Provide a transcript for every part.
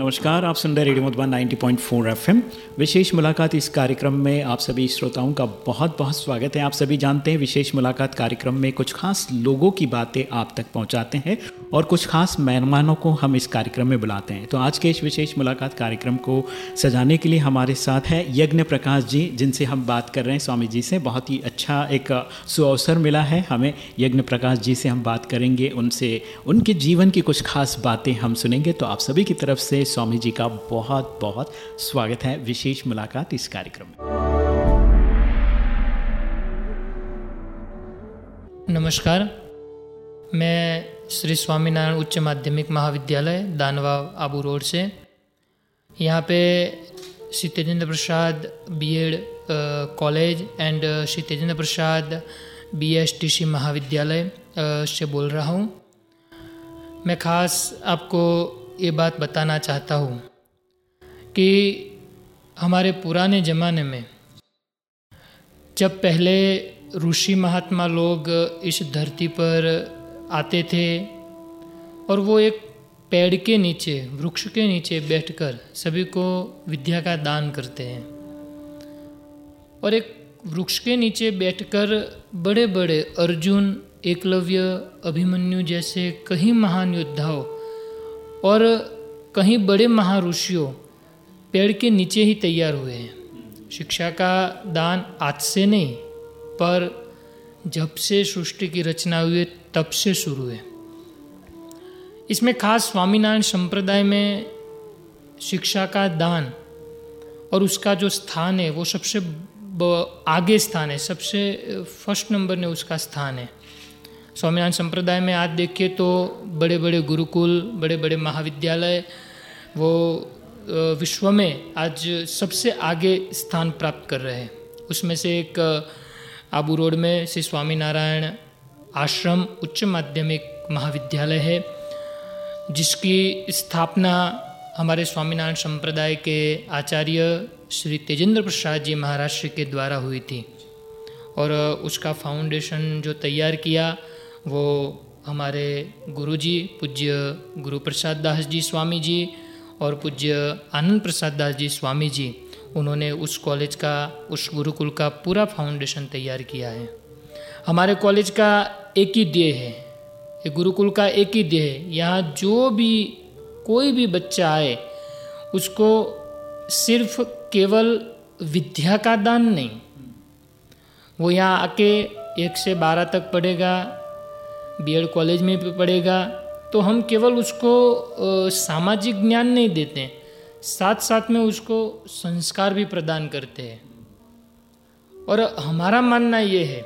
नमस्कार, आप सुन रहे रेडियो मधुबन 90.4 एफएम। विशेष मुलाकात इस कार्यक्रम में आप सभी श्रोताओं का बहुत बहुत स्वागत है। आप सभी जानते हैं विशेष मुलाकात कार्यक्रम में कुछ खास लोगों की बातें आप तक पहुंचाते हैं और कुछ खास मेहमानों को हम इस कार्यक्रम में बुलाते हैं। तो आज के इस विशेष मुलाकात कार्यक्रम को सजाने के लिए हमारे साथ है यज्ञ प्रकाश जी, जिनसे हम बात कर रहे हैं। स्वामी जी से बहुत ही अच्छा एक सुअवसर मिला है हमें। यज्ञ प्रकाश जी से हम बात करेंगे, उनसे, उनके जीवन की कुछ खास बातें हम सुनेंगे। तो आप सभी की तरफ़ से स्वामी जी का बहुत बहुत स्वागत है। विशेष मुलाकात इस कार्यक्रम में। नमस्कार। मैं श्री स्वामीनारायण उच्च माध्यमिक महाविद्यालय, दानवा आबू रोड से। यहाँ पे Shri Tejendra Prasad BEd college and Shri Tejendra Prasad BSTC महाविद्यालय से बोल रहा हूँ। मैं ख़ास आपको ये बात बताना चाहता हूँ कि हमारे पुराने ज़माने में जब पहले ऋषि महात्मा लोग इस धरती पर आते थे और वो एक पेड़ के नीचे, वृक्ष के नीचे बैठकर सभी को विद्या का दान करते हैं और एक वृक्ष के नीचे बैठकर बड़े बड़े अर्जुन, एकलव्य, अभिमन्यु जैसे कई महान योद्धाओं और कहीं बड़े महारुषियों पेड़ के नीचे ही तैयार हुए हैं। शिक्षा का दान आज से नहीं, पर जब से सृष्टि की रचना हुई, तब से शुरू है। इसमें खास स्वामीनारायण संप्रदाय में शिक्षा का दान और उसका जो स्थान है, वो सबसे आगे स्थान है, सबसे फ़र्स्ट नंबर ने उसका स्थान है। स्वामीनारायण संप्रदाय में आज देखिए तो बड़े बड़े गुरुकुल बड़े बड़े महाविद्यालय, वो विश्व में आज सबसे आगे स्थान प्राप्त कर रहे हैं। उसमें से एक आबू रोड में श्री स्वामीनारायण आश्रम उच्च माध्यमिक महाविद्यालय है, जिसकी स्थापना हमारे स्वामीनारायण संप्रदाय के आचार्य श्री तेजेंद्र प्रसाद जी महाराष्ट्र के द्वारा हुई थी। और उसका फाउंडेशन जो तैयार किया वो हमारे गुरुजी, पूज्य गुरु प्रसाद दास जी स्वामी जी और पूज्य आनंद प्रसाद दास जी स्वामी जी उन्होंने उस कॉलेज का, उस गुरुकुल का पूरा फाउंडेशन तैयार किया है। हमारे कॉलेज का एक ही ध्येय है गुरुकुल का एक ही ध्येय है। यहाँ जो भी, कोई भी बच्चा आए, उसको सिर्फ़ केवल विद्या का दान नहीं, वो यहाँ आके एक से बारह तक पढ़ेगा बीएड कॉलेज में भी पढ़ेगा तो हम केवल उसको सामाजिक ज्ञान नहीं देते साथ साथ में उसको संस्कार भी प्रदान करते हैं। और हमारा मानना ये है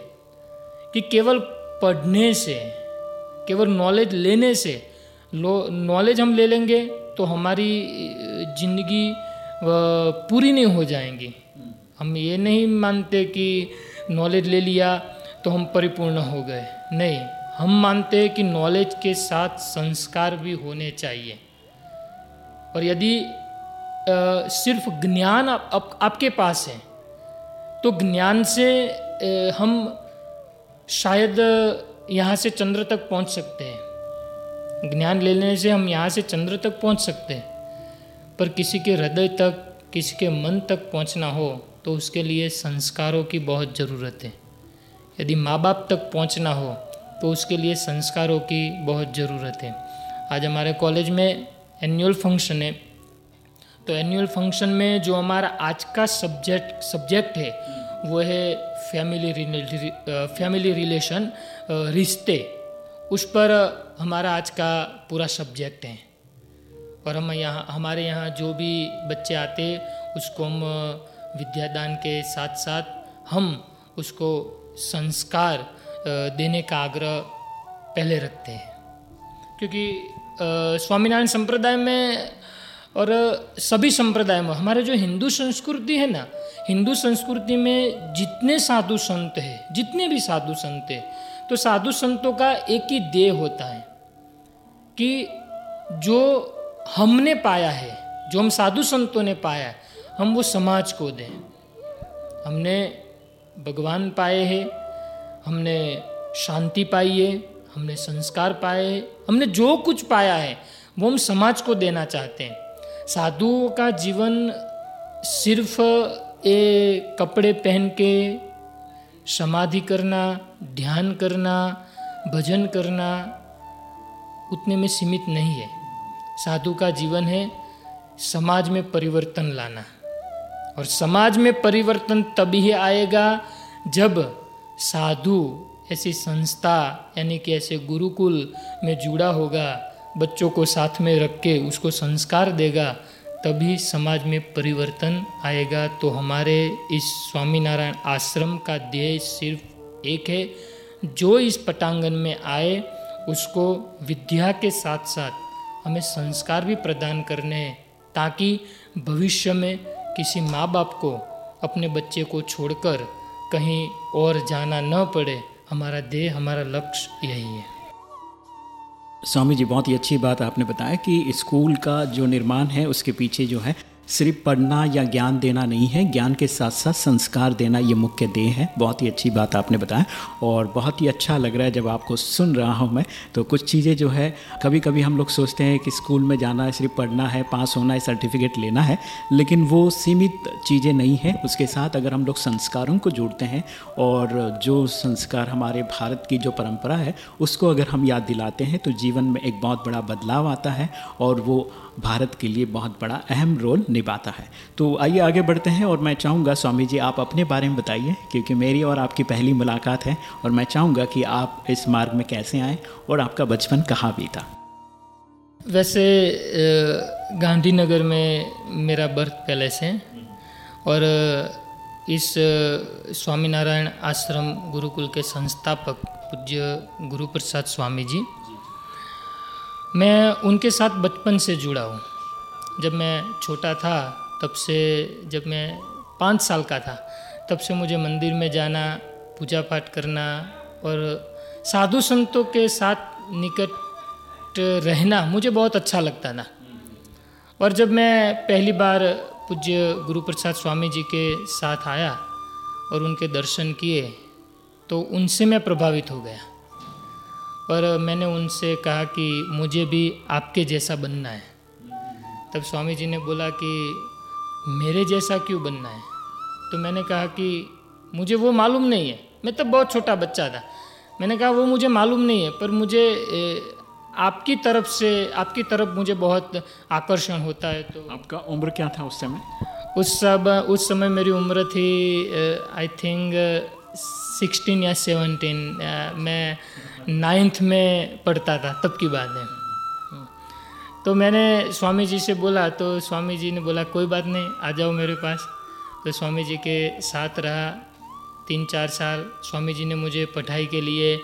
कि केवल पढ़ने से, केवल नॉलेज लेने से नॉलेज हम ले लेंगे तो हमारी ज़िंदगी पूरी नहीं हो जाएँगी। हम ये नहीं मानते कि नॉलेज ले लिया तो हम परिपूर्ण हो गए। नहीं। हम मानते हैं कि नॉलेज के साथ संस्कार भी होने चाहिए। और यदि सिर्फ़ ज्ञान आप, आप, आपके पास है तो ज्ञान से आ, हम शायद यहाँ से चंद्र तक पहुँच सकते हैं। ज्ञान लेने से हम यहाँ से चंद्र तक पहुँच सकते हैं। पर किसी के हृदय तक किसी के मन तक पहुँचना हो तो उसके लिए संस्कारों की बहुत ज़रूरत है। यदि माँ बाप तक पहुँचना हो तो उसके लिए संस्कारों की बहुत ज़रूरत है। आज हमारे कॉलेज में एनुअल फ़ंक्शन है। तो एनुअल फ़ंक्शन में जो हमारा आज का सब्जेक्ट सब्जेक्ट है, वो है फैमिली फैमिली रिलेशन रिश्ते। उस पर हमारा आज का पूरा सब्जेक्ट है। और हम यहाँ, हमारे यहाँ जो भी बच्चे आते, उसको हम विद्यादान के साथ साथ हम उसको संस्कार देने का आग्रह पहले रखते हैं। क्योंकि स्वामीनारायण संप्रदाय में और सभी संप्रदाय में, हमारे जो हिंदू संस्कृति है ना, हिंदू संस्कृति में जितने साधु संत हैं, जितने भी साधु संत हैं तो साधु संतों का एक ही ध्येय होता है कि जो हमने पाया है, जो हम साधु संतों ने पाया है, हम वो समाज को दें। हमने भगवान पाए हैं हमने शांति पाई है, हमने संस्कार पाए हमने जो कुछ पाया है, वो हम समाज को देना चाहते हैं। साधुओं का जीवन सिर्फ़ ए कपड़े पहन के समाधि करना, ध्यान करना, भजन करना उतने में सीमित नहीं है। साधु का जीवन है समाज में परिवर्तन लाना। और समाज में परिवर्तन तभी आएगा जब साधु, ऐसी संस्था, यानी कि ऐसे गुरुकुल में जुड़ा होगा, बच्चों को साथ में रख के उसको संस्कार देगा, तभी समाज में परिवर्तन आएगा। तो हमारे इस स्वामीनारायण आश्रम का ध्येय सिर्फ़ एक है, जो इस पटांगन में आए, उसको विद्या के साथ साथ हमें संस्कार भी प्रदान करने हैं, ताकि भविष्य में किसी माँ बाप को, अपने बच्चे को छोड़कर कहीं और जाना न पड़े, हमारा देह, हमारा लक्ष्य यही है। स्वामी जी, बहुत ही अच्छी बात आपने बताया कि स्कूल का जो निर्माण है, उसके पीछे जो है सिर्फ़ पढ़ना या ज्ञान देना नहीं है, ज्ञान के साथ साथ संस्कार देना ये मुख्य देह है। बहुत ही अच्छी बात आपने बताया और बहुत ही अच्छा लग रहा है जब आपको सुन रहा हूँ मैं। तो कुछ चीज़ें जो है कभी कभी हम लोग सोचते हैं कि स्कूल में जाना है, सिर्फ़ पढ़ना है, पास होना है, सर्टिफिकेट लेना है, लेकिन वो सीमित चीज़ें नहीं है। उसके साथ अगर हम लोग संस्कारों को जोड़ते हैं और जो संस्कार हमारे भारत की जो परंपरा है, उसको अगर हम याद दिलाते हैं तो जीवन में एक बहुत बड़ा बदलाव आता है और वो भारत के लिए बहुत बड़ा अहम रोल निभाता है। तो आइए आगे बढ़ते हैं और मैं चाहूँगा स्वामी जी, आप अपने बारे में बताइए, क्योंकि मेरी और आपकी पहली मुलाकात है और मैं चाहूँगा कि आप इस मार्ग में कैसे आए और आपका बचपन कहाँ बीता। वैसे गांधीनगर में मेरा बर्थ पैलेस है और इस स्वामीनारायण आश्रम गुरुकुल के संस्थापक पूज्य गुरु प्रसाद स्वामी जी मैं उनके साथ बचपन से जुड़ा हूँ। जब मैं छोटा था, तब से जब मैं पाँच साल का था, तब से मुझे मंदिर में जाना पूजा पाठ करना और साधु संतों के साथ निकट रहना मुझे बहुत अच्छा लगता था। और जब मैं पहली बार पूज्य गुरु प्रसाद स्वामी जी के साथ आया और उनके दर्शन किए तो उनसे मैं प्रभावित हो गया। पर मैंने उनसे कहा कि मुझे भी आपके जैसा बनना है। तब स्वामी जी ने बोला कि मेरे जैसा क्यों बनना है? तो मैंने कहा कि मुझे वो मालूम नहीं है। मैं तब बहुत छोटा बच्चा था। मैंने कहा वो मुझे मालूम नहीं है पर मुझे आपकी तरफ़ से आपकी तरफ़ मुझे बहुत आकर्षण होता है। तो आपका उम्र क्या था उस समय? उस सब उस समय मेरी उम्र थी आई थिंक सिक्सटीन या सेवनटीन मैं नाइन्थ में पढ़ता था, तब की बात है। तो मैंने स्वामी जी से बोला तो स्वामी जी ने बोला, कोई बात नहीं, आ जाओ मेरे पास। तो स्वामी जी के साथ रहा तीन चार साल। स्वामी जी ने मुझे पढ़ाई के लिए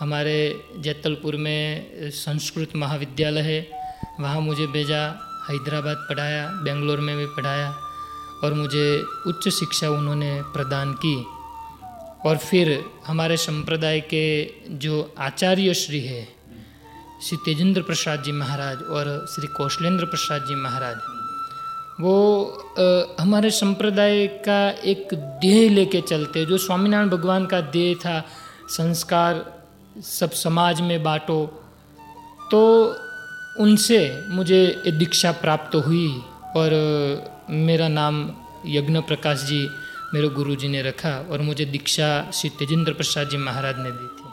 हमारे जैतलपुर में संस्कृत महाविद्यालय है, वहाँ मुझे भेजा, हैदराबाद पढ़ाया, बेंगलोर में भी पढ़ाया और मुझे उच्च शिक्षा उन्होंने प्रदान की। और फिर हमारे संप्रदाय के जो आचार्य श्री है श्री तेजेंद्र प्रसाद जी महाराज और श्री कौशलेंद्र प्रसाद जी महाराज वो आ, हमारे संप्रदाय का एक देह लेके चलते जो स्वामीनारायण भगवान का देह था संस्कार सब समाज में बांटो तो उनसे मुझे दीक्षा प्राप्त हुई और मेरा नाम यज्ञ प्रकाश जी मेरे गुरु जी ने रखा और मुझे दीक्षा श्री तेजेंद्र प्रसाद जी महाराज ने दी थी।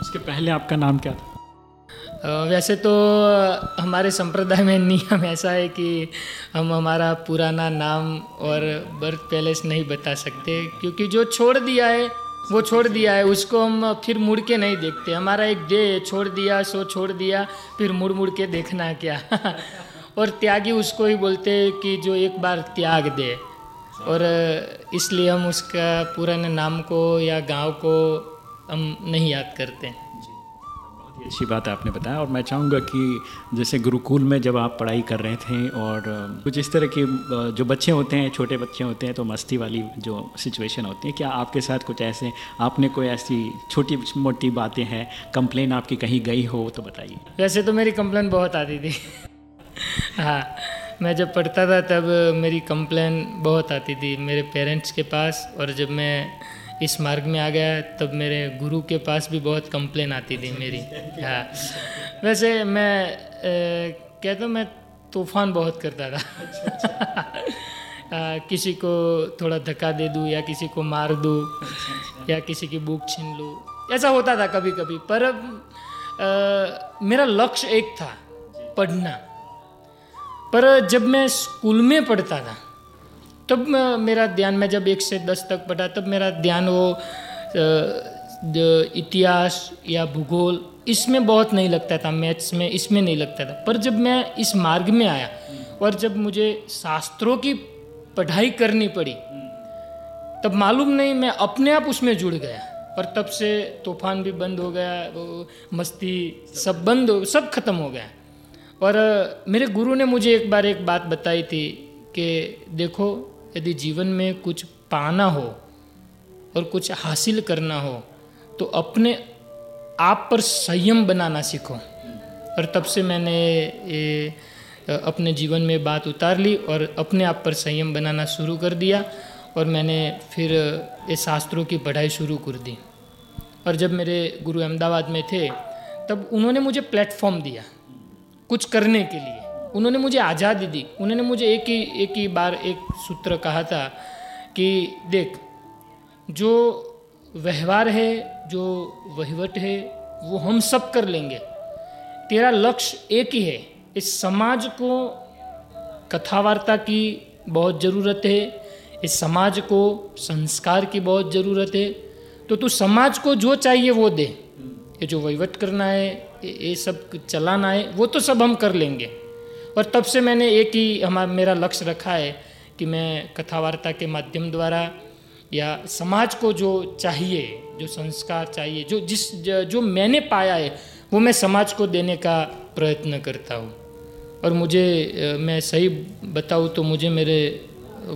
उसके पहले आपका नाम क्या था? वैसे तो हमारे संप्रदाय में नियम ऐसा है कि हम हमारा पुराना नाम और बर्थ पैलेस नहीं बता सकते क्योंकि जो छोड़ दिया है वो छोड़ दिया है। उसको हम फिर मुड़ के नहीं देखते। हमारा एक डे छोड़ दिया सो छोड़ दिया फिर मुड़ मुड़ के देखना क्या। और त्यागी उसको ही बोलते हैं कि जो एक बार त्याग दे। और इसलिए हम उसका पुराने नाम को या गाँव को हम नहीं याद करते। बहुत ही अच्छी बात आपने बताया और मैं चाहूँगा कि जैसे गुरुकुल में जब आप पढ़ाई कर रहे थे और कुछ इस तरह के जो बच्चे होते हैं छोटे बच्चे होते हैं तो मस्ती वाली जो सिचुएशन होती है क्या आपके साथ कुछ ऐसे आपने कोई ऐसी छोटी मोटी बातें हैं कंप्लेन आपकी कहीं गई हो तो बताइए। वैसे तो मेरी कंप्लेन बहुत आती थी। हाँ। मैं जब पढ़ता था तब मेरी कंप्लेन बहुत आती थी मेरे पेरेंट्स के पास और जब मैं इस मार्ग में आ गया तब मेरे गुरु के पास भी बहुत कंप्लेन आती थी मेरी। हाँ। वैसे मैं कहता हूँ मैं तूफ़ान बहुत करता था। आ, किसी को थोड़ा धक्का दे दूँ या किसी को मार दूँ या किसी की बुक छीन लूँ ऐसा होता था कभी कभी पर आ, मेरा लक्ष्य एक था पढ़ना। पर जब मैं स्कूल में पढ़ता था, तब मेरा ध्यान, मैं जब एक से दस तक पढ़ा, तब मेरा ध्यान वो इतिहास या भूगोल, इसमें बहुत नहीं लगता था, मैथ्स में इसमें नहीं लगता था। पर जब मैं इस मार्ग में आया और जब मुझे शास्त्रों की पढ़ाई करनी पड़ी, तब मालूम नहीं, मैं अपने आप उसमें जुड़ गया। और तब से तूफ़ान भी बंद हो गया, वो मस्ती सब बंद हो, सब खत्म हो गया। और मेरे गुरु ने मुझे एक बार एक बात बताई थी कि देखो, यदि जीवन में कुछ पाना हो और कुछ हासिल करना हो तो अपने आप पर संयम बनाना सीखो। और तब से मैंने ये अपने जीवन में बात उतार ली और अपने आप पर संयम बनाना शुरू कर दिया और मैंने फिर ये शास्त्रों की पढ़ाई शुरू कर दी। और जब मेरे गुरु अहमदाबाद में थे, तब उन्होंने मुझे प्लेटफॉर्म दिया। कुछ करने के लिए। उन्होंने मुझे आज़ादी दी। उन्होंने मुझे एक ही एक ही बार एक सूत्र कहा था कि देख, जो व्यवहार है, जो वहीवट है, वो हम सब कर लेंगे। तेरा लक्ष्य एक ही है। इस समाज को कथा वार्ता की बहुत ज़रूरत है। इस समाज को संस्कार की बहुत ज़रूरत है। तो तू समाज को जो चाहिए वो दे। ये जो वहीवट करना है, ये सब चलाना है, वो तो सब हम कर लेंगे। और तब से मैंने एक ही हमारा मेरा लक्ष्य रखा है कि मैं कथा वार्ता के माध्यम द्वारा या समाज को जो चाहिए, जो संस्कार चाहिए, जो जिस, जो मैंने पाया है, वो मैं समाज को देने का प्रयत्न करता हूँ। और मुझे मैं सही बताऊँ तो मुझे मेरे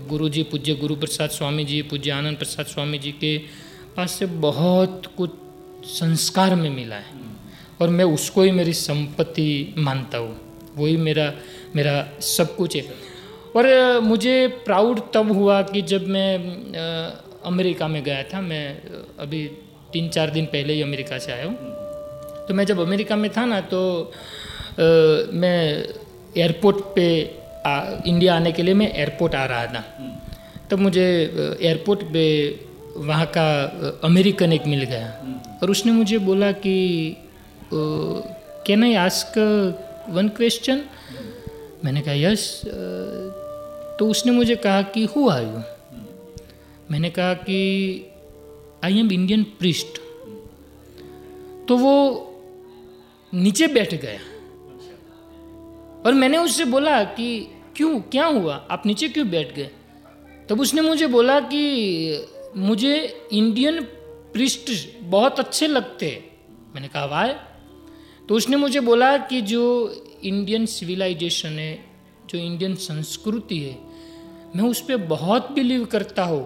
गुरु जी पूज्य गुरु प्रसाद स्वामी जी, पूज्य आनंद प्रसाद स्वामी जी के पास से बहुत कुछ संस्कार में मिला है। और मैं उसको ही मेरी संपत्ति मानता हूँ। वही मेरा मेरा सब कुछ है। और मुझे प्राउड तब हुआ कि जब मैं अमेरिका में गया था। मैं अभी तीन चार दिन पहले ही अमेरिका से आया हूँ। तो मैं जब अमेरिका में था ना तो आ, मैं एयरपोर्ट पे आ, इंडिया आने के लिए मैं एयरपोर्ट आ रहा था। तब मुझे एयरपोर्ट पे वहाँ का अमेरिकन एक मिल गया। और उसने मुझे बोला कि can I ask one question मैंने कहा यस तो उसने मुझे कहा कि हु आर यू मैंने कहा कि आई एम इंडियन प्रिस्ट तो वो नीचे बैठ गया। और मैंने उससे बोला कि, क्यों, क्या हुआ? आप नीचे क्यों बैठ गए? तब उसने मुझे बोला कि, मुझे इंडियन प्रिस्ट बहुत अच्छे लगते मैंने कहा वाह! तो उसने मुझे बोला कि जो इंडियन सिविलाइजेशन है जो इंडियन संस्कृति है मैं उस पर बहुत बिलीव करता हूँ।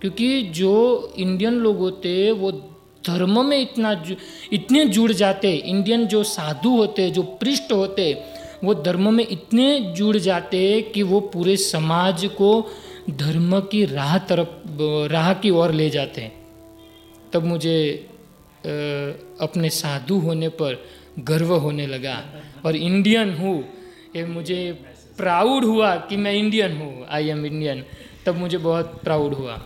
क्योंकि जो इंडियन लोग होते वो धर्म में इतना जु, इतने जुड़ जाते इंडियन जो साधु होते जो पृष्ठ होते वो धर्म में इतने जुड़ जाते कि वो पूरे समाज को धर्म की राह तरफ़ राह की ओर ले जाते हैं। तब मुझे अपने साधु होने पर गर्व होने लगा। और इंडियन हूँ, ये मुझे प्राउड हुआ कि मैं इंडियन हूँ आई एम इंडियन तब मुझे बहुत प्राउड हुआ।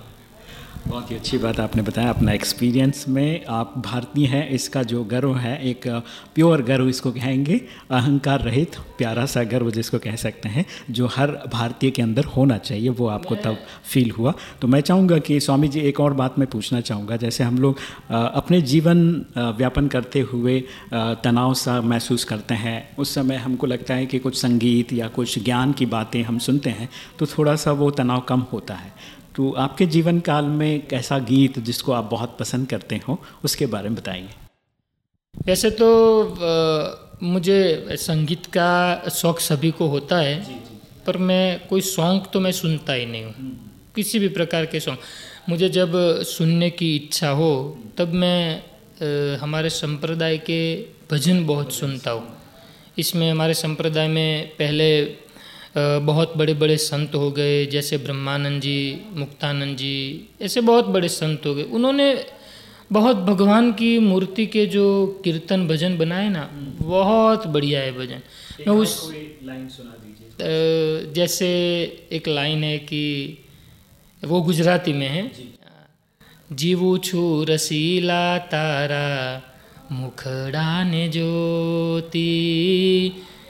बहुत ही अच्छी बात आपने बताया अपना एक्सपीरियंस में। आप भारतीय हैं, इसका जो गर्व है, एक प्योर गर्व इसको कहेंगे। अहंकार रहित, प्यारा सा गर्व जिसको कह सकते हैं, जो हर भारतीय के अंदर होना चाहिए, वो आपको तब फील हुआ। तो मैं चाहूँगा कि स्वामी जी एक और बात मैं पूछना चाहूँगा। जैसे हम लोग अपने जीवन व्यापन करते हुए तनाव सा महसूस करते हैं। उस समय हमको लगता है कि कुछ संगीत या कुछ ज्ञान की बातें हम सुनते हैं तो थोड़ा सा वो तनाव कम होता है। तो आपके जीवन काल में कैसा गीत जिसको आप बहुत पसंद करते हो उसके बारे में बताइए वैसे तो आ, मुझे संगीत का शौक सभी को होता है जी, जी। पर मैं कोई सॉन्ग तो मैं सुनता ही नहीं हूँ हम्म। किसी भी प्रकार के सॉन्ग मुझे जब सुनने की इच्छा हो तब मैं आ, हमारे संप्रदाय के भजन बहुत सुनता हूँ इसमें हमारे संप्रदाय में पहले बहुत बड़े बड़े संत हो गए जैसे ब्रह्मानंद जी मुक्तानंद जी ऐसे बहुत बड़े संत हो गए। उन्होंने बहुत भगवान की मूर्ति के जो कीर्तन भजन बनाए ना बहुत बढ़िया है भजन। मैं उस लाइन सुना दीजिए। जैसे एक लाइन है कि वो गुजराती में है। जीवू छू रसीला तारा मुखड़ा ने ज्योति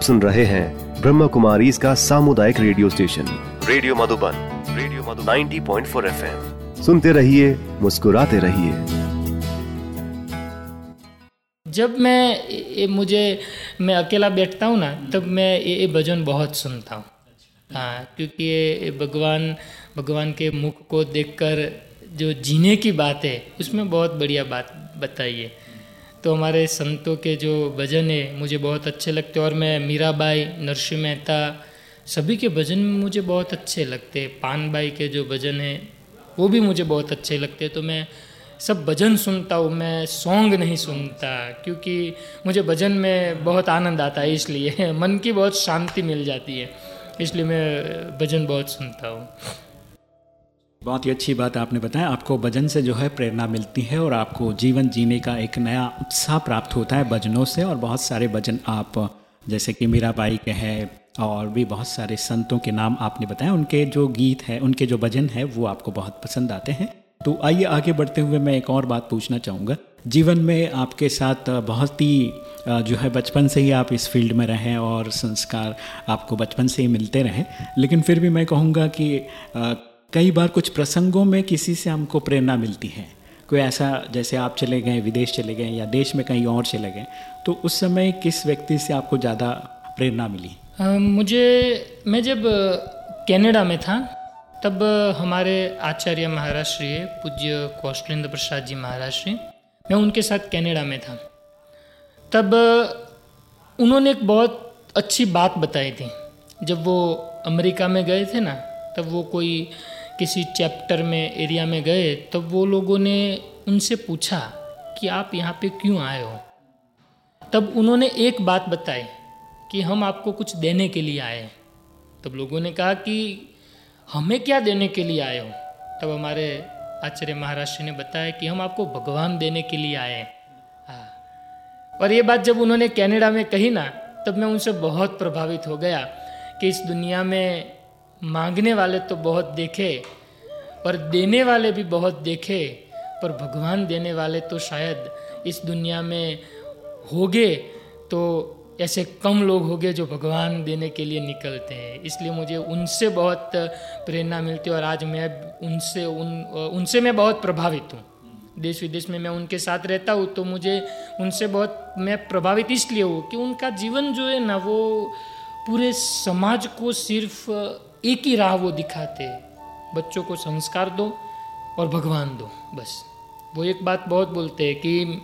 आप सुन रहे हैं ब्रह्म कुमारी इसका सामुदायिक radio station. Radio Madhuban radio Madhu 90.4 point सुनते रहिए मुस्कुराते रहिए। जब मैं ये मुझे मैं अकेला बैठता हूँ ना तब मैं ये ये भजन बहुत सुनता हूँ। हाँ क्योंकि ये भगवान भगवान के मुख को देखकर जो जीने की बात है उसमें बहुत बढ़िया बात बताइए। है तो हमारे संतों के जो भजन है, मुझे बहुत अच्छे लगते और मैं मीराबाई नरसिंह मेहता, सभी के भजन मुझे बहुत अच्छे लगते पान बाई के जो भजन है, वो भी मुझे बहुत अच्छे लगते तो मैं सब भजन सुनता हूँ, मैं सॉन्ग नहीं सुनता, क्योंकि मुझे भजन में बहुत आनंद आता है, इसलिए मन की बहुत शांति मिल जाती है, इसलिए मैं भजन बहुत सुनता हूँ। बहुत ही अच्छी बात आपने बताया। आपको भजन से जो है प्रेरणा मिलती है और आपको जीवन जीने का एक नया उत्साह प्राप्त होता है भजनों से और बहुत सारे भजन आप, जैसे कि मीराबाई के हैं और भी बहुत सारे संतों के नाम आपने बताया उनके जो गीत हैं, उनके जो भजन हैं, वो आपको बहुत पसंद आते हैं। तो आइए आगे बढ़ते हुए मैं एक और बात पूछना चाहूँगा। जीवन में आपके साथ बहुत ही जो है बचपन से ही आप इस फ़ील्ड में रहें और संस्कार आपको बचपन से ही मिलते रहें। लेकिन फिर भी मैं कहूँगा कि कई बार कुछ प्रसंगों में किसी से हमको प्रेरणा मिलती है। कोई ऐसा जैसे आप चले गए विदेश चले गए या देश में कहीं और चले गए तो उस समय किस व्यक्ति से आपको ज़्यादा प्रेरणा मिली? अ, मुझे मैं जब कनाडा में था तब हमारे आचार्य महाराज श्री पूज्य कौशलेंद्र प्रसाद जी महाराज श्री मैं उनके साथ कनाडा में था। तब उन्होंने एक बहुत अच्छी बात बताई थी। जब वो अमेरिका में गए थे ना तब वो कोई किसी चैप्टर में, एरिया में गए तब वो लोगों ने उनसे पूछा कि आप यहाँ पे क्यों आए हो? तब उन्होंने एक बात बताई कि हम आपको कुछ देने के लिए आए हैं। तब लोगों ने कहा कि हमें क्या देने के लिए आए हो? तब हमारे आचार्य महाराज ने बताया कि हम आपको भगवान देने के लिए आए हैं। हाँ। और ये बात जब उन्होंने कनाडा में कही ना, तब मैं उनसे बहुत प्रभावित हो गया कि इस दुनिया में मांगने वाले तो बहुत देखे और देने वाले भी बहुत देखे, पर भगवान देने वाले तो शायद इस दुनिया में होगे तो ऐसे कम लोग होंगे जो भगवान देने के लिए निकलते हैं। इसलिए मुझे उनसे बहुत प्रेरणा मिलती है और आज मैं उनसे, उन, उनसे मैं बहुत प्रभावित हूँ। देश विदेश में मैं उनके साथ रहता हूँ तो मुझे उनसे बहुत, मैं प्रभावित इसलिए हूँ कि उनका जीवन जो है ना, वो पूरे समाज को सिर्फ़ एक ही राह वो दिखाते हैं। बच्चों को संस्कार दो और भगवान दो, बस। वो एक बात बहुत बोलते हैं कि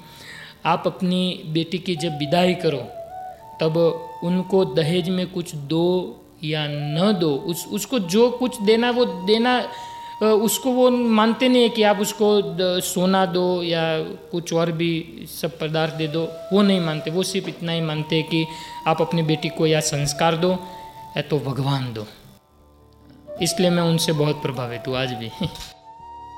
आप अपनी बेटी की जब विदाई करो, तब उनको दहेज में कुछ दो या न दो, उस, उसको जो कुछ देना वो देना उसको वो मानते नहीं है कि आप उसको सोना दो या कुछ और भी सब पदार्थ दे दो, वो नहीं मानते। वो सिर्फ़ इतना ही मानते हैं कि आप अपनी बेटी को या संस्कार दो या तो भगवान दो। इसलिए मैं उनसे बहुत प्रभावित हूँ आज भी।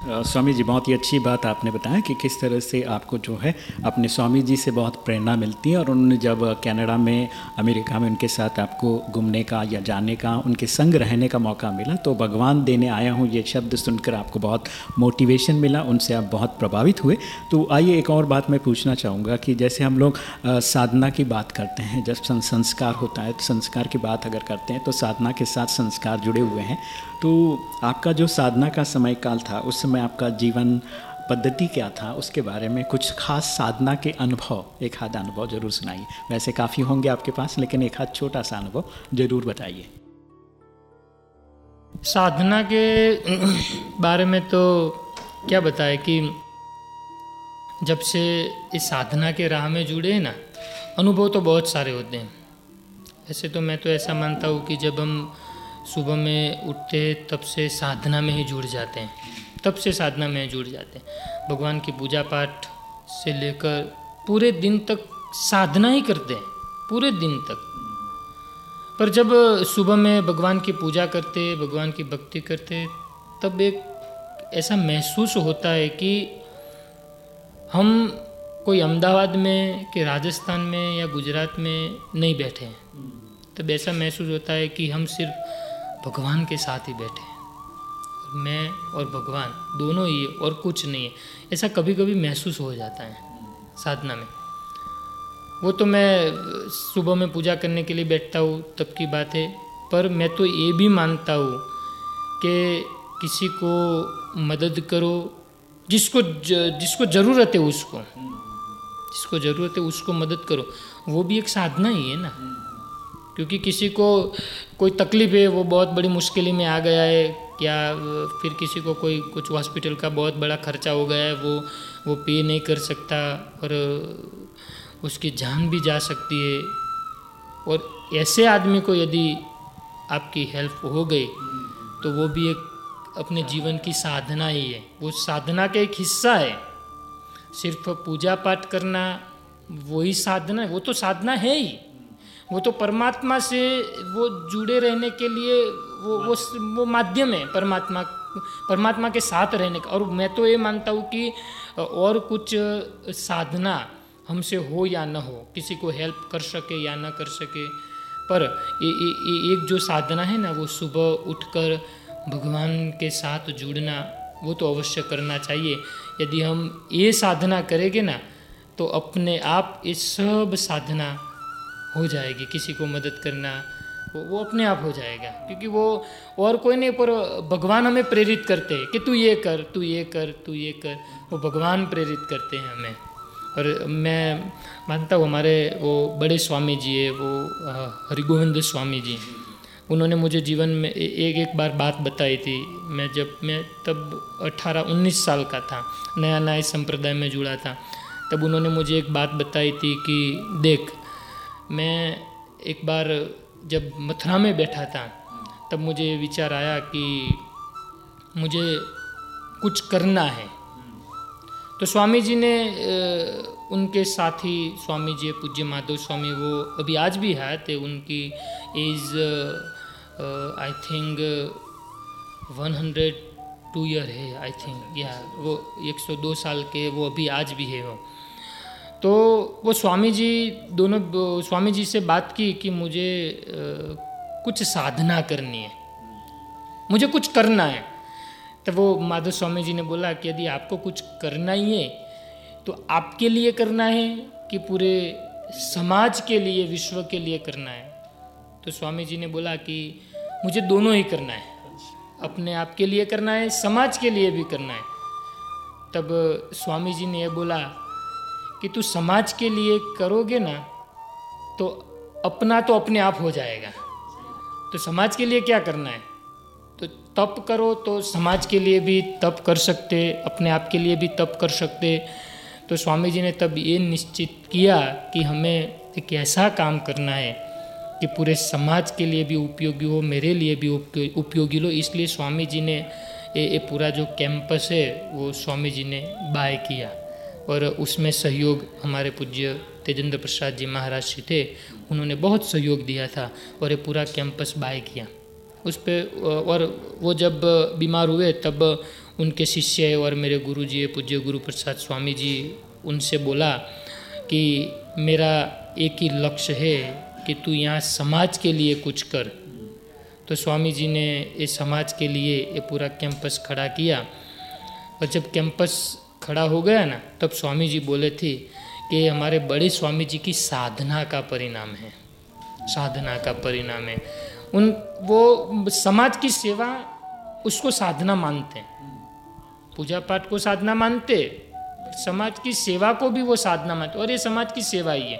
स्वामी जी, बहुत ही अच्छी बात आपने बताया कि किस तरह से आपको जो है अपने स्वामी जी से बहुत प्रेरणा मिलती है और उन्होंने जब कनाडा में, अमेरिका में उनके साथ आपको घूमने का या जाने का, उनके संग रहने का मौका मिला तो भगवान देने आया हूँ, ये शब्द सुनकर आपको बहुत मोटिवेशन मिला, उनसे आप बहुत प्रभावित हुए। तो आइए एक और बात मैं पूछना चाहूँगा कि जैसे हम लोग साधना की बात करते हैं, जब संस्कार होता है तो संस्कार की बात अगर करते हैं तो साधना के साथ संस्कार जुड़े हुए हैं। तो आपका जो साधना का समय काल था, उस समय आपका जीवन पद्धति क्या था, उसके बारे में कुछ खास साधना के अनुभव, एक आध अनुभव ज़रूर सुनाइए। वैसे काफ़ी होंगे आपके पास, लेकिन एक आध छोटा सा अनुभव ज़रूर बताइए। साधना के बारे में तो क्या बताए कि जब से इस साधना के राह में जुड़े हैं ना, अनुभव तो बहुत सारे होते हैं। ऐसे तो मैं तो ऐसा मानता हूँ कि जब हम सुबह में उठते, तब से साधना में ही जुड़ जाते हैं। तब से साधना में जुड़ जाते हैं। भगवान की पूजा पाठ से लेकर पूरे दिन तक साधना ही करते हैं। पूरे दिन तक। पर जब सुबह में भगवान की पूजा करते, भगवान की भक्ति करते, तब एक ऐसा महसूस होता है कि हम कोई अहमदाबाद में कि राजस्थान में या गुजरात में नहीं बैठे हैं। तब ऐसा महसूस होता है कि हम सिर्फ़ भगवान के साथ ही बैठे हैं। मैं और भगवान दोनों ही और कुछ नहीं है। ऐसा कभी कभी महसूस हो जाता है साधना में। वो तो मैं सुबह में पूजा करने के लिए बैठता हूँ तब की बात है। पर मैं तो ये भी मानता हूँ कि किसी को मदद करो जिसको ज, जिसको ज़रूरत है उसको। जिसको ज़रूरत है उसको मदद करो। वो भी एक साधना ही है ना। क्योंकि किसी को कोई तकलीफ़ है, वो बहुत बड़ी मुश्किल में आ गया है, या फिर किसी को कोई कुछ हॉस्पिटल का बहुत बड़ा खर्चा हो गया है, वो वो पे नहीं कर सकता और उसकी जान भी जा सकती है। और ऐसे आदमी को यदि आपकी हेल्प हो गई तो वो भी एक अपने जीवन की साधना ही है। वो साधना का एक हिस्सा है। सिर्फ़ पूजा पाठ करना, वही साधना है वो तो साधना है ही। वो तो परमात्मा से वो जुड़े रहने के लिए वो वो वो माध्यम है परमात्मा परमात्मा के साथ रहने का। और मैं तो ये मानता हूँ कि और कुछ साधना हमसे हो या न हो किसी को हेल्प कर सके या ना कर सके पर ये, ये, ये एक जो साधना है ना वो सुबह उठकर भगवान के साथ जुड़ना वो तो अवश्य करना चाहिए। यदि हम ये साधना करेंगे ना तो अपने आप ये सब साधना हो जाएगी, किसी को मदद करना, वो वो अपने आप हो जाएगा। क्योंकि वो, और कोई नहीं, पर भगवान हमें प्रेरित करते हैं कि तू ये कर, तू ये कर, तू ये कर। वो भगवान प्रेरित करते हैं हमें। और मैं मानता हूँ, हमारे वो बड़े स्वामी जी है, वो हरिगोविंद स्वामी जी। उन्होंने मुझे जीवन में एक एक बार बात बताई थी। मैं जब, मैं तब 18-19 साल का था। नया नया संप्रदाय में जुड़ा था। तब उन्होंने मुझे एक बात बताई थी कि देख मैं एक बार जब मथुरा में बैठा था, तब मुझे विचार आया कि मुझे कुछ करना है। तो स्वामी जी ने उनके साथी स्वामी जी पूज्य माधव स्वामी, वो अभी आज भी है तो उनकी age I think one hundred two year है आई थिंक या वो एक सौ दो साल के, वो अभी आज भी है वो। तो वो स्वामी जी दोनों स्वामी जी से बात की कि मुझे कुछ साधना करनी है। मुझे कुछ करना है। तो वो माधव स्वामी जी ने बोला कि यदि आपको कुछ करना ही है तो आपके लिए करना है कि पूरे समाज के लिए, विश्व के लिए करना है। तो स्वामी जी ने बोला कि मुझे दोनों ही करना है। अपने आप के लिए करना है, समाज के लिए भी करना है। तब स्वामी जी ने यह बोला कि तू समाज के लिए करोगे ना तो अपना तो अपने आप हो जाएगा। तो समाज के लिए क्या करना है? तो तप करो तो समाज के लिए भी तप कर सकते अपने आप के लिए भी तप कर सकते। तो स्वामी जी ने तब ये निश्चित किया कि हमें एक ऐसा काम करना है कि पूरे समाज के लिए भी उपयोगी हो मेरे लिए भी उपयोगी हो इसलिए स्वामी जी ने ये, पूरा जो कैंपस है वो स्वामी जी ने बाय किया। और उसमें सहयोग हमारे पूज्य तेजेंद्र प्रसाद जी महाराज जी थे, उन्होंने बहुत सहयोग दिया था और ये पूरा कैंपस बाय किया। उस पर और वो जब बीमार हुए, तब उनके शिष्य और मेरे गुरु जी पूज्य गुरु प्रसाद स्वामी जी उनसे बोला कि मेरा एक ही लक्ष्य है कि तू यहाँ समाज के लिए कुछ कर। तो स्वामी जी ने इस समाज के लिए ये पूरा कैंपस खड़ा किया। और जब कैंपस खड़ा हो गया ना, तब स्वामी जी बोले थे कि हमारे बड़े स्वामी जी की साधना का परिणाम है, साधना का परिणाम है। उन, वो समाज की सेवा, उसको साधना मानते हैं। पूजा पाठ को साधना मानते, समाज की सेवा को भी वो साधना मानते और ये समाज की सेवा ही है।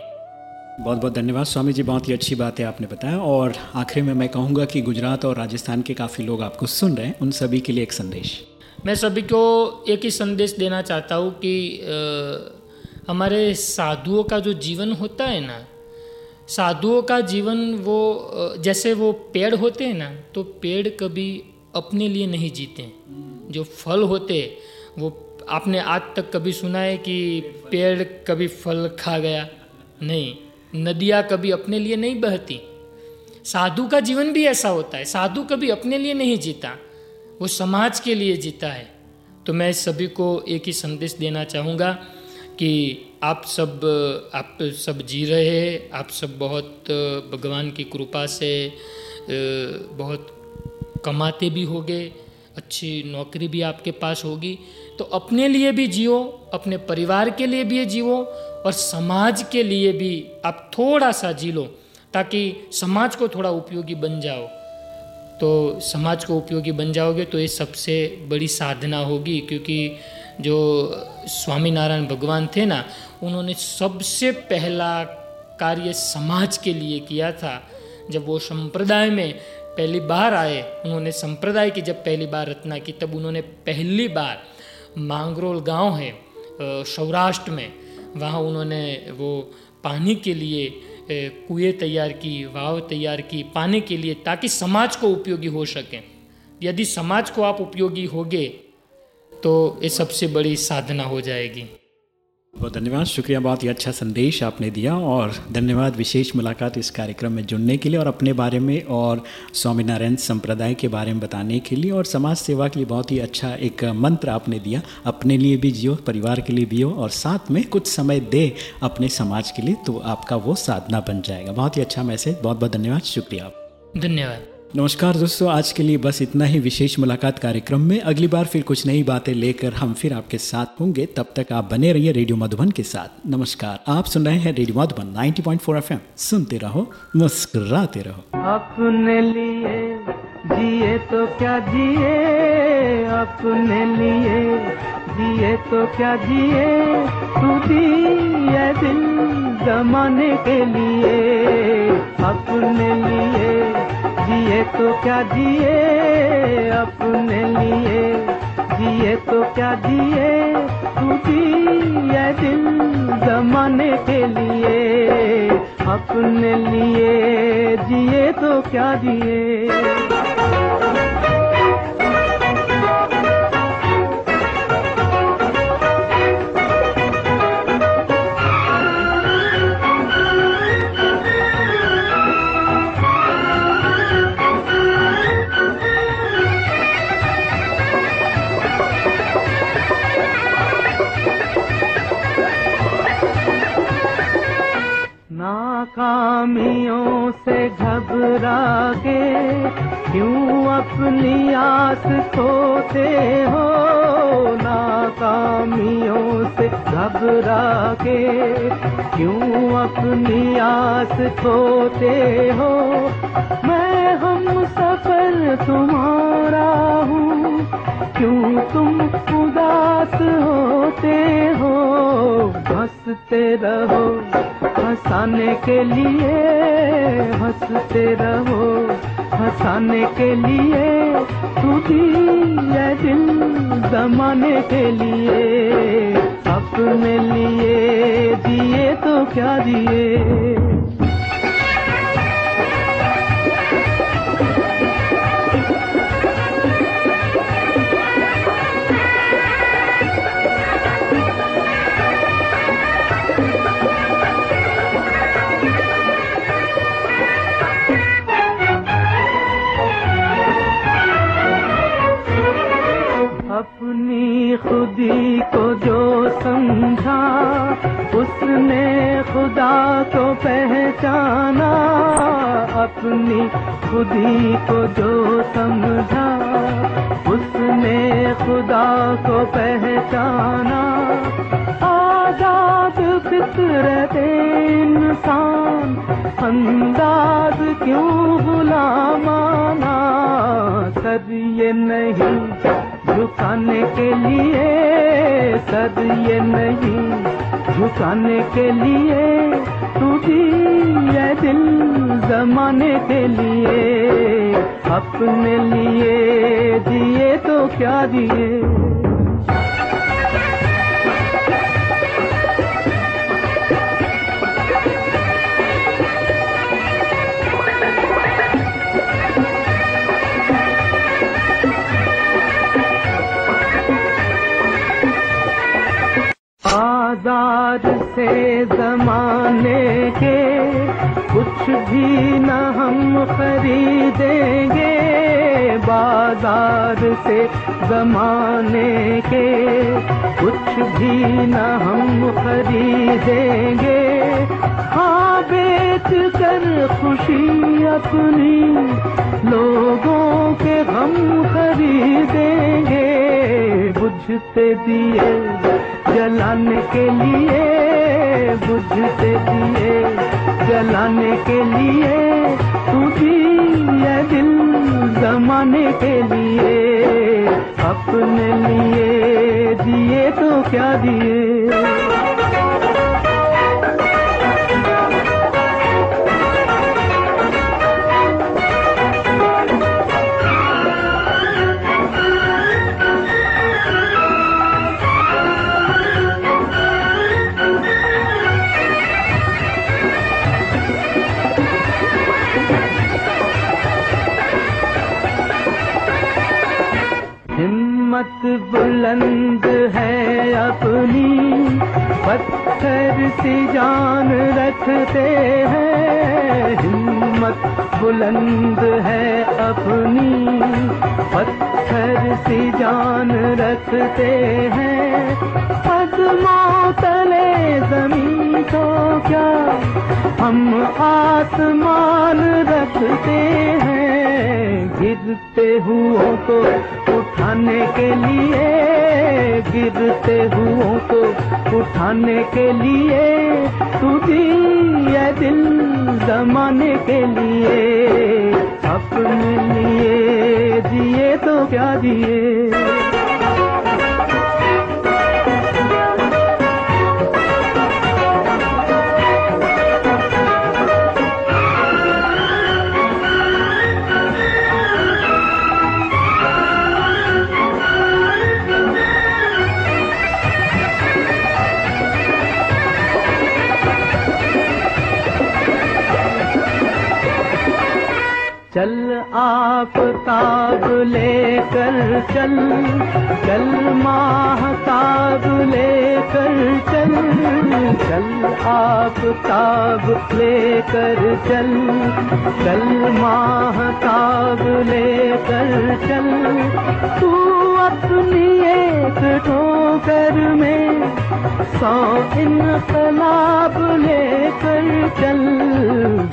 बहुत बहुत धन्यवाद स्वामी जी बहुत ही अच्छी बात है आपने बताया। और आखिर में मैं कहूँगा कि गुजरात और राजस्थान के काफ़ी लोग आपको सुन रहे हैं। उन सभी के लिए एक संदेश। मैं सभी को एक ही संदेश देना चाहता हूँ कि आ, हमारे साधुओं का जो जीवन होता है ना साधुओं का जीवन वो जैसे वो पेड़ होते हैं ना तो पेड़ कभी अपने लिए नहीं जीते जो फल होते वो आपने आज तक कभी सुना है कि पेड़ कभी फल खा गया? नहीं। नदियाँ कभी अपने लिए नहीं बहती। साधु का जीवन भी ऐसा होता है। साधु कभी अपने लिए नहीं जीता। वो समाज के लिए जीता है। तो मैं सभी को एक ही संदेश देना चाहूँगा कि आप सब आप सब जी रहे हैं, आप सब बहुत भगवान की कृपा से बहुत कमाते भी होगे, अच्छी नौकरी भी आपके पास होगी। तो अपने लिए भी जियो, अपने परिवार के लिए भी जियो और समाज के लिए भी आप थोड़ा सा जी लो, ताकि समाज को थोड़ा उपयोगी बन जाओ। तो समाज को उपयोगी बन जाओगे तो ये सबसे बड़ी साधना होगी, क्योंकि जो स्वामी नारायण भगवान थे ना, उन्होंने सबसे पहला कार्य समाज के लिए किया था। जब वो संप्रदाय में पहली बार आए, उन्होंने संप्रदाय की जब पहली बार रचना की, तब उन्होंने पहली बार मांगरोल गाँव है सौराष्ट्र में, वहाँ उन्होंने वो पानी के लिए कुएँ तैयार की, वाव तैयार की, पाने के लिए, ताकि समाज को उपयोगी हो सकें। यदि समाज को आप उपयोगी होगे तो ये सबसे बड़ी साधना हो जाएगी। बहुत धन्यवाद। शुक्रिया, बहुत ही अच्छा संदेश आपने दिया और धन्यवाद विशेष मुलाकात इस कार्यक्रम में जुड़ने के लिए और अपने बारे में और स्वामीनारायण संप्रदाय के बारे में बताने के लिए और समाज सेवा के लिए बहुत ही अच्छा एक मंत्र आपने दिया। अपने लिए भी जियो, परिवार के लिए भी हो और साथ में कुछ समय दे अपने समाज के लिए तो आपका वो साधना बन जाएगा। बहुत ही अच्छा मैसेज बहुत बहुत धन्यवाद। शुक्रिया। धन्यवाद। नमस्कार दोस्तों, आज के लिए बस इतना ही। विशेष मुलाकात कार्यक्रम में अगली बार फिर कुछ नई बातें लेकर हम फिर आपके साथ होंगे। तब तक आप बने रहिए रेडियो मधुबन के साथ। नमस्कार, आप सुन रहे हैं रेडियो मधुबन 90.4 एफएम। सुनते रहो, मुस्कुराते रहो। अपने लिए जिए तो क्या जिए? अपने लिए जिए तो क्या जिए? तू जमाने के लिए। अपने लिए जिए तो क्या जिए अपने लिए? जिए तो क्या जिए तू दिल जमाने के लिए? अपने लिए जिए तो क्या जिए? नाकामियों से घबरा के क्यों अपनी आस खोते हो नाकामियों से घबरा के क्यों अपनी आस खोते हो? मैं हम सफ़र तुम्हारा हूँ। क्यों तुम उदास होते हो? हँसते रहो, हंसाने के लिए, हँसते रहो। हंसाने के लिए, तू है दिल जमाने के लिए। अपने लिए दिए तो क्या दिए? समझा, उसने खुदा को पहचाना, अपनी खुदी को जो समझा, उसने खुदा को पहचाना। आज़ाद फितरत इंसान, अंदाज क्यों बुला माना? सद ये नहीं झुकाने के लिए, सद ये नहीं। झुकाने के लिए तू ये दिल जमाने के लिए। अपने लिए, दिए तो क्या दिए? आज़ाद से जमाने के कुछ भी न हम खरीदेंगे। बाज़ार से जमाने के कुछ भी न हम खरीदेंगे। हाँ बेच कर खुशी अपनी लोगों के हम खरीदेंगे। बुझते दिए जलाने के लिए बुझते दिए। जलाने के लिए तू दिए दिल जमाने के लिए। अपने लिए दिए तो क्या दिए? सी जान रखते हैं। हिम्मत बुलंद है अपनी। पत्थर सी जान रखते हैं। कदमों तले ज़मीन तो क्या? हम आसमान रखते हैं। गिरते हुओं को उठाने के लिए, गिरते हुओं को उठाने के लिए, तू ये दिल जमाने के लिए। अपने लिए दिए तो क्या दिए चल चल माहताब लेकर चल चल आफताब लेकर चल चल माहताब लेकर चल। तू अपनी एक ठोकर में सौ इनकलाब लेकर चल,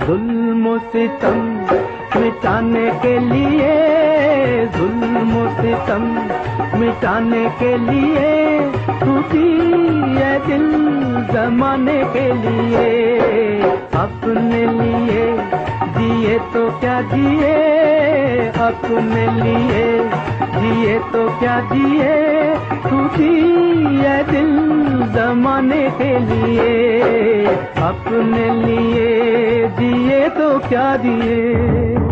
जुल्म सितम मिटाने के लिए जुल्म सितम मिटाने के लिए टूटी है दिल जमाने के लिए। अपने लिए जिए तो क्या जिए, अपने लिए जिए तो क्या जिए? खुशी है दिल जमाने के लिए। अपने लिए जिए तो क्या दिए